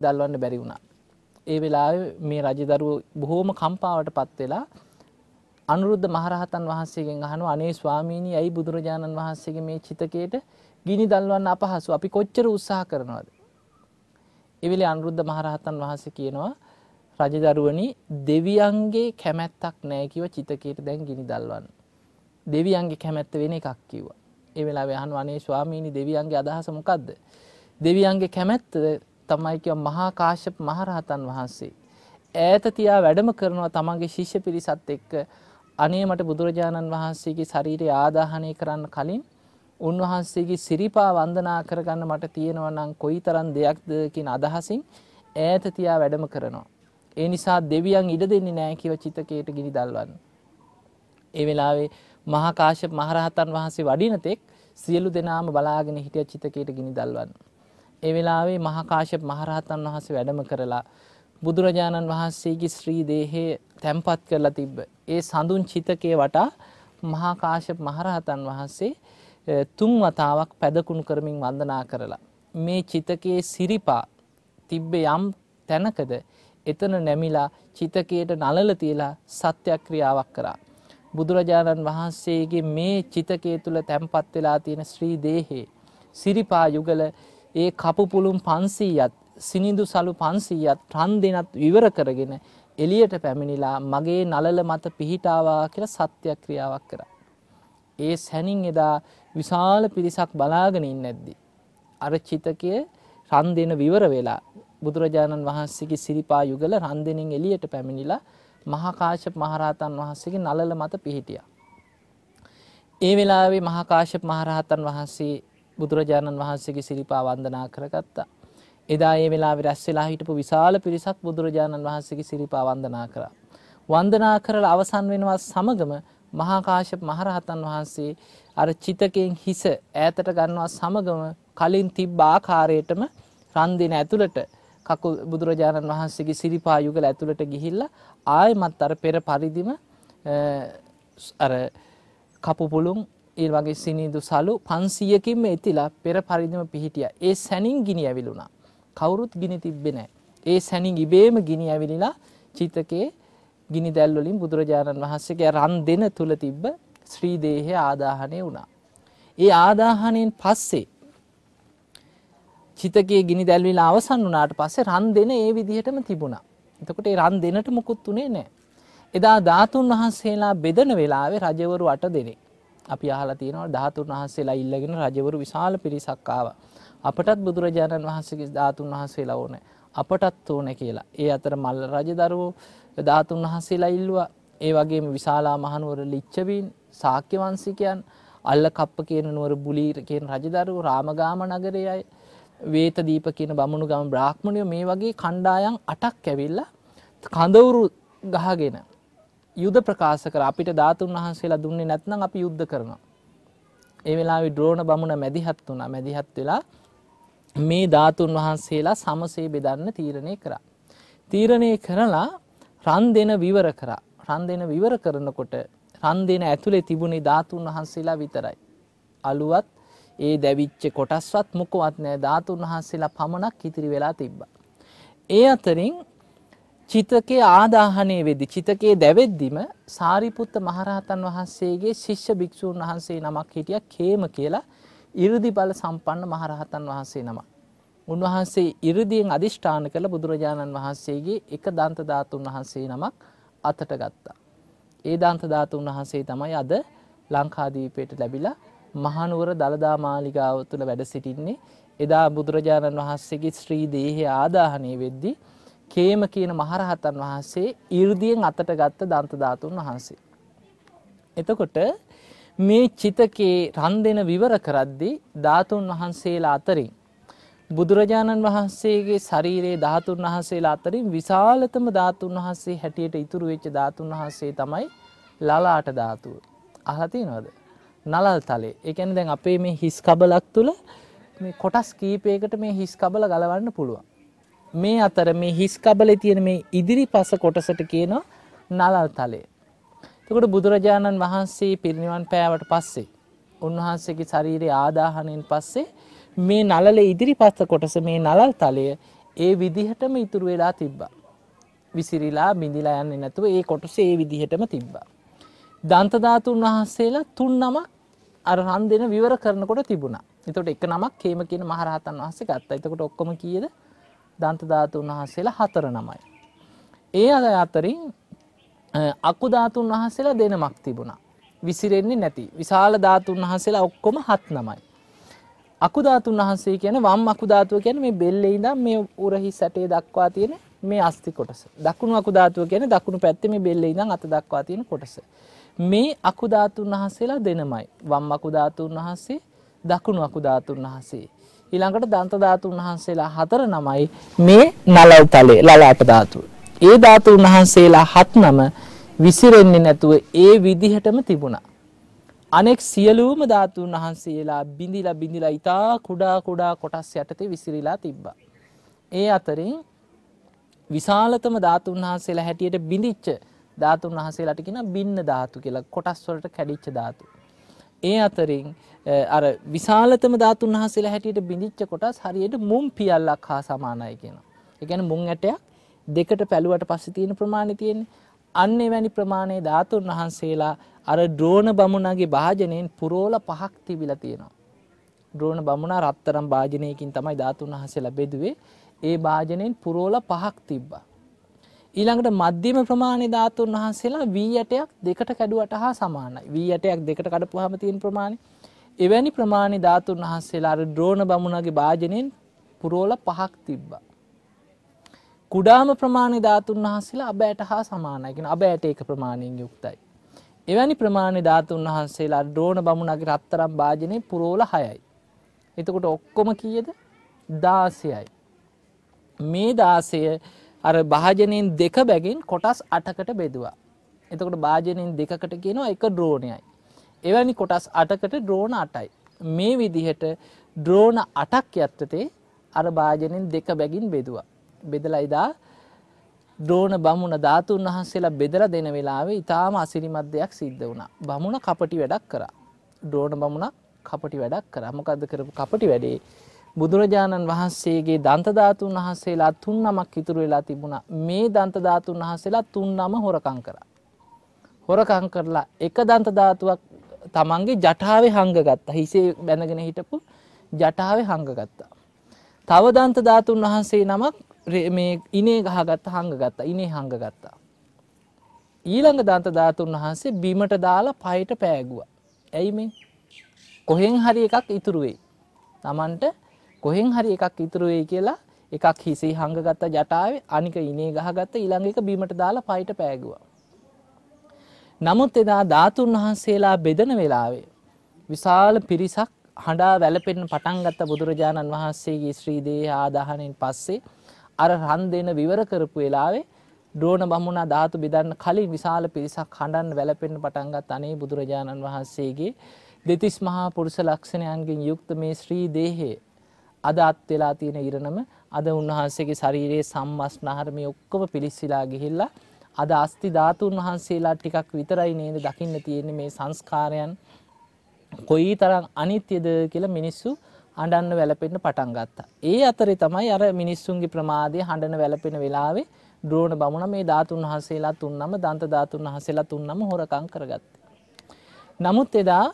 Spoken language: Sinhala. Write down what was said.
දල්වන්න බැරි වුණා. ඒ වෙලාවේ මේ රජදරුව බොහෝම කම්පාවට පත් වෙලා අනුරුද්ධ මහරහතන් වහන්සේගෙන් අහනවා අනේ ස්වාමීනි ඇයි බුදුරජාණන් වහන්සේගේ මේ චිතකයට ගිනි දල්වන්න අපහසු? අපි කොච්චර උත්සාහ කරනවද? එවිලේ අනුරුද්ධ මහරහතන් වහන්සේ කියනවා රජදරුවනි දෙවියන්ගේ කැමැත්තක් නැහැ කිව්ව චිතකයට දැන් ගිනි දල්වන්න. දෙවියන්ගේ කැමැත්ත වෙන එකක් කිව්වා. ඒ වෙලාවේ අහනවා අනේ ස්වාමීනි දෙවියන්ගේ අදහස මොකද්ද? දෙවියන්ගේ කැමැත්ත තමයි කිව්ව මහා කාශ්‍යප මහරහතන් වහන්සේ ඈත තියා වැඩම කරනවා තමන්ගේ ශිෂ්‍ය පිරිසත් එක්ක අනේ මට බුදුරජාණන් වහන්සේගේ ශරීරය ආදාහනය කරන්න කලින් උන්වහන්සේගේ සිරිපා වන්දනා කරගන්න මට තියෙනවා නම් කොයිතරම් දෙයක්ද කියන අදහසින් ඈත තියා වැඩම කරනවා. ඒ නිසා දෙවියන් ඉඩ දෙන්නේ නැහැ කියව චිතකයට ගිනි දල්වන්න. ඒ වෙලාවේ මහා කාශ්‍යප මහරහතන් වහන්සේ වඩින තෙක් සියලු දෙනාම බලාගෙන හිටිය චිතකයට ගිනි දල්වන්න. ඒ වෙලාවේ මහා කාශ්‍යප මහරහතන් වහන්සේ වැඩම කරලා බුදුරජාණන් වහන්සේගේ ශ්‍රී දේහය තැන්පත් කරලා තිබ්බ. ඒ සඳුන් චිතකය වටා මහා කාශ්‍යප මහරහතන් වහන්සේ තුන් වතාවක් පැදකුණු කරමින් වන්දනා කරලා. මේ චිතකයේ සිරිපා තිබ්බ යම් තැනකද එතන නැමිලා චිතකයට නලල තියලා සත්‍යක්‍රියාවක් කරා. බුදුරජාණන් වහන්සේගේ මේ චිතකය තුළ තැන්පත් වෙලා තියෙන ශ්‍රී දේහේ සිරිපා යුගල ඒ කපු පුළුම් පන්සීයත් සිනිදු සලු පන්සීයත් රන් දෙනත් විවර කරගෙන එලියට පැමිණිලා මගේ නලල මත පිහිටාවා කියලා සත්‍යක්‍රියාවක් කරා. ඒ සැනින් එදා විශාල පිරිසක් බලාගෙන ඉන්න ඇද්දි. අර චිතකය රන් දෙන විවර වෙලා බුදුරජාණන් වහන්සේගේ සිරිපා යුගල රන් දෙනින් එලියට පැමිණිලා මහාකාශප මහරහතන් වහන්සේගේ නලල මත පිහිටියා. ඒ වෙලාවේ මහාකාශප මහරහතන් වහන්සේ බුදුරජාණන් වහන්සේගේ සිරිපා වන්දනා කරගත්තා. එදා ඒ වෙලාවේ රැස් වෙලා හිටපු විශාල පිරිසක් බුදුරජාණන් වහන්සේගේ සිරිපා වන්දනා කරා. වන්දනා කරලා අවසන් වෙනවා සමගම මහා කාශ්‍යප මහරහතන් වහන්සේ අර චිතකයෙන් හිස ඈතට ගන්නවා සමගම කලින් තිබ්බ ආකාරයටම රන් දෙන ඇතුළට කකුල් බුදුරජාණන් වහන්සේගේ සිරිපා යුගල ඇතුළට ගිහිල්ලා ආයෙමත් අර පෙර පරිදිම අර කපු පුළුන් ඒ වගේ සිනිදු සලු 500කින්ම එතිලා පෙර පරිදිම පිහිටියා. ඒ සැනින් ගිනි ඇවිලුණා. කවුරුත් ගිනි තිබ්බේ නැහැ. ඒ සැනින් ඉබේම ගිනි ඇවිලිලා චිතකේ ගිනි දැල් වලින් බුදුරජාණන් වහන්සේගේ රන් දෙන තුල තිබ්බ ශ්‍රී දේහය ආදාහණය වුණා. ඒ ආදාහණයෙන් පස්සේ චිතකයේ ගිනි දැල්විලා අවසන් වුණාට පස්සේ රන් දෙන ඒ විදිහටම තිබුණා. එතකොට ඒ රන් දෙනට මුකුත් උනේ නැහැ. එදා ධාතුන් වහන්සේලා බෙදන වෙලාවේ රජවරු 8 දෙනෙක් අපි අහලා තියෙනවා ධාතුන් වහන්සේලා ඉල්ලගෙන රජවරු විශාල පිරිසක් ආවා. අපටත් බුදුරජාණන් වහන්සේගේ ධාතුන් වහන්සේලා ඕනේ. අපටත් ඕනේ කියලා. ඒ අතර මල්ල රජදරුවෝ ධාතුන් වහන්සේලා ඉල්ලුවා. ඒ වගේම විශාලා මහනුවර ලිච්ඡවීන් ශාක්‍ය වංශිකයන් අල්ල කප්ප කියන නුවර බුලීර කියන රජදරුවෝ රාමගාම නගරයේ අය වේත දීප කියන බමුණු ගම බ්‍රාහ්මණයෝ මේ වගේ කණ්ඩායම් 8ක් ඇවිල්ලා කඳවුරු ගහගෙන යුද ප්‍රකාශ කර අපිට ධාතුන් වහන්සේලා දුන්නේ නැත්නම් අපි යුද්ධ කරනවා. ඒ වෙලාවේ ද්‍රෝණ බමුණ මැදිහත් වුණා. මැදිහත් වෙලා මේ ධාතුන් වහන්සේලා සමසේ බෙදන්න තීරණය කරා. තීරණය කරලා රන් දෙන විවර කරා. රන් දෙන විවර කරනකොට රන් දෙන ඇතුලේ තිබුණේ ධාතුන් වහන්සේලා විතරයි. අලුවත් ඒ දැවිච්ච කොටස්වත් මොකවත් නෑ ධාතුන් වහන්සේලා පමණක් ඉතිරි වෙලා තිබ්බා. ඒ අතරින් චිතකේ ආදාහනය වෙදි චිතකේ දැවෙද්දිම සාරිපුත්ත මහරහතන් වහන්සේගේ ශිෂ්‍ය භික්ෂූන් වහන්සේ නමක් හිටිය කේම කියලා ඉරදි බල සම්පන්න මහරහතන් වහන්සේ නම. උන්වහන්සේ ඉරදියෙන් අධිෂ්ඨාන කළ බුදුරජාණන් වහන්සේගේ එක දන්ත ධාතුන් වහන්සේ නමක් අතට ගත්තා. ඒ දන්ත ධාතුන් වහන්සේ තමයි අද ලංකාදීපයට ලැබිලා මහනුවර දළදා මාලිගාව තුළ වැඩ සිටින්නේ එදා බුදුරජාණන් වහන්සේගේ ශ්‍රී දේහය ආදාහනය වෙද්දී කේම කියන මහරහතන් වහන්සේ 이르දියෙන් අතට ගත්ත දන්ත ධාතුන් වහන්සේ. එතකොට මේ චිතකේ රන් දෙන විවර කරද්දී ධාතුන් වහන්සේලා අතරින් බුදුරජාණන් වහන්සේගේ ශරීරයේ ධාතුන් වහන්සේලා අතරින් විශාලතම ධාතුන් වහන්සේ හැටියට ඉතුරු වෙච්ච ධාතුන් වහන්සේ තමයි ලලාට ධාතුව. අහලා තියෙනවද? නලල් තලේ. ඒ කියන්නේ දැන් අපේ මේ හිස් කබලක් තුල මේ කොටස් කීපයකට මේ හිස් කබල ගලවන්න පුළුවන්. මේ අතර මේ හිස් කබලේ තියෙන මේ ඉදිරි පස කොටසට කියනවා නලල් තලය. එතකොට බුදුරජාණන් වහන්සේ පිරිනිවන් පෑවට පස්සේ උන්වහන්සේගේ ශරීරයේ ආදාහණයෙන් පස්සේ මේ නලලේ ඉදිරි පස්ස කොටස මේ නලල් තලය ඒ විදිහටම ඉතුරු වෙලා තිබ්බා. විසිරිලා බිඳිලා යන්නේ නැතුව ඒ කොටස ඒ විදිහටම තිබ්බා. දන්ත ධාතුන් වහන්සේලා තුන් නමක් අර රන් දෙන විවර කරනකොට තිබුණා. එතකොට එක නමක් කේම කියන මහරහතන් වහන්සේ ගත්තා. එතකොට ඔක්කොම කීයද? දන්ත ධාතුන් වහන්සේලා හතර නමයි. ඒ අය අතරින් අකු ධාතුන් වහන්සේලා දෙනමක් තිබුණා. විසිරෙන්නේ නැති. විශාල ධාතුන් වහන්සේලා ඔක්කොම හත් නමයි. අකුධාතුන් වහන්සේ කියන වම් අකුධාතුව කියන්නේ මේ බෙල්ලේ ඉඳන් මේ උරහි සැටේ දක්වා තියෙන මේ අස්ති කොටස. දකුණු අකුධාතුව කියන්නේ දකුණු පැත්තේ මේ බෙල්ලේ ඉඳන් අත දක්වා තියෙන කොටස. මේ අකුධාතුන් වහන්සේලා දෙනමයි. වම් අකුධාතුන් වහන්සේ, දකුණු අකුධාතුන් වහන්සේ. ඊළඟට දන්ත ධාතුන් වහන්සේලා හතර නමයි මේ නලල් තලේ ලලාප ධාතුව. ඒ ධාතුන් වහන්සේලා හත් නම විසිරෙන්නේ නැතුව ඒ විදිහටම තිබුණා. අනෙක් සියලුම ධාතුන් වහන්සේලා බිඳිලා බිඳිලා ඊටා කුඩා කුඩා කොටස් යටතේ විසිරීලා තිබ්බා. ඒ අතරින් විශාලතම ධාතුන් වහන්සේලා හැටියට බිඳිච්ච ධාතුන් වහන්සේලාට කියන බින්න ධාතු කියලා කොටස් වලට කැඩිච්ච ධාතු. ඒ අතරින් අර විශාලතම ධාතුන් වහන්සේලා හැටියට බිඳිච්ච කොටස් හරියට මුම් පියල්ලක් හා සමානයි කියනවා. ඒ කියන්නේ මුං ඇටයක් දෙකට පැලුවට පස්සේ තියෙන ප්‍රමාණය තියෙන්නේ. අන්න එවැනි ප්‍රමාණයේ ධාතුන් වහන්සේලා අර ද්‍රෝණ බමුණගේ භාජනයෙන් පුරෝල පහක් තිබිලා තියෙනවා. ද්‍රෝණ බමුණා රත්තරම් භාජනයකින් තමයි ධාතුන් වහන්සේලා බෙදුවේ. ඒ භාජනයෙන් පුරෝල පහක් තිබ්බා. ඊළඟට මධ්‍යම ප්‍රමාණයේ ධාතුන් වහන්සේලා වී ඇටයක් දෙකට කැඩුවට හා සමානයි. වී ඇටයක් දෙකට කඩපුවාම තියෙන ප්‍රමාණය. එවැනි ප්‍රමාණයේ ධාතුන් වහන්සේලා අර ද්‍රෝණ බමුණගේ භාජනයෙන් පුරෝල පහක් තිබ්බා. කුඩාම ප්‍රමාණයේ ධාතුන් වහන්සේලා අබ ඇට හා සමානයි. කියන අබ ඇට එක ප්‍රමාණයෙන් යුක්තයි. එවැනි ප්‍රමාණය ධාතුන් වහන්සේලා ද්‍රෝණ බමුණගේ රත්තරම් භාජනය පුරෝල හයයි. එතකොට ඔක්කොම කියද දාසයයි. මේ දාසය අර භාජනයෙන් දෙක බැගින් කොටස් අටකට බෙදවා. එතකොට භාජනයෙන් දෙකට කියනවා එක ද්‍රෝණයයි. එවැනි කොටස් අටකට ද්‍රෝණ අටයි. මේ විදිහට ද්‍රෝණ අටක් යත්තතේ අර භාජනෙන් දෙක බැගින් බෙදවා. බෙදලයිදා ද්‍රෝණ බමුණ ධාතුන් වහන්සේලා බෙදලා දෙන වෙලාවේ ඊටාම අසිරිමත් දෙයක් සිද්ධ වුණා. බමුණ කපටි වැඩක් කරා. ද්‍රෝණ බමුණ කපටි වැඩක් කරා. මොකද්ද කරපු කපටි වැඩේ? බුදුරජාණන් වහන්සේගේ දන්ත ධාතුන් වහන්සේලා තුන් නමක් ඉතුරු වෙලා තිබුණා. මේ දන්ත ධාතුන් වහන්සේලා තුන් නම හොරකම් කරා. හොරකම් කරලා එක දන්ත ධාතුවක් තමන්ගේ ජටාවේ හංගගත්තා. හිසේ බැඳගෙන හිටපු ජටාවේ හංගගත්තා. තව දන්ත ධාතුන් වහන්සේ නමක් මේ ඉනේ ගහගත්ත හංග ගත්තා ඉනේ හංග ගත්තා. ඊළඟ දන්ත ධාතුන් වහන්සේ බිමට දාලා පයට පෑගුව. ඇයි මේ කොහෙන් හරි එකක් ඉතුරුවෙයි. තමන්ට කොහෙන් හරි එකක් ඉතුරුවෙයි කියලා එකක් හිසේ හංගගත්ත ජටාවේ අනික ඉනේ ගහගත්ත ඊළඟ එක බිමට දාලා පයට පෑගුවා. නමුත් එදා ධාතුන් වහන්සේලා බෙදන වෙලාවේ විශාල පිරිසක් හඬා වැළපෙන්න පටන් ගත්ත බුදුරජාණන් වහන්සේගේ ශ්‍රී දේහ ආදාහණයෙන් පස්සේ අර රන් දෙන විවර කරපු වෙලාවේ ද්‍රෝණ බමුණා ධාතු බෙදන්න කලින් විශාල පිරිසක් හඬන්න වැළපෙන්න පටන් ගත් අනේ බුදුරජාණන් වහන්සේගේ දෙතිස් මහා පුරුෂ ලක්ෂණයන්ගෙන් යුක්ත මේ ශ්‍රී දේහය අද අත් වෙලා තියෙන ඉරණම අද උන්වහන්සේගේ ශරීරයේ සම්මස්නහර මේ ඔක්කොම පිලිස්සලා ගිහිල්ලා අද අස්ති ධාතුන් වහන්සේලා ටිකක් විතරයි නේද දකින්න තියෙන්නේ මේ සංස්කාරයන් කොයි තරම් අනිත්‍යද කියලා මිනිස්සු අඬන්න වැළපෙන්න පටන් ගත්තා. ඒ අතරේ තමයි අර මිනිස්සුන්ගේ ප්‍රමාදය හඬන වැළපෙන වෙලාවේ ද්‍රෝණ බමුණ මේ ධාතුන් වහන්සේලා තුන්නම දන්ත ධාතුන් වහන්සේලා තුන්නම හොරකම් කරගත්තේ. නමුත් එදා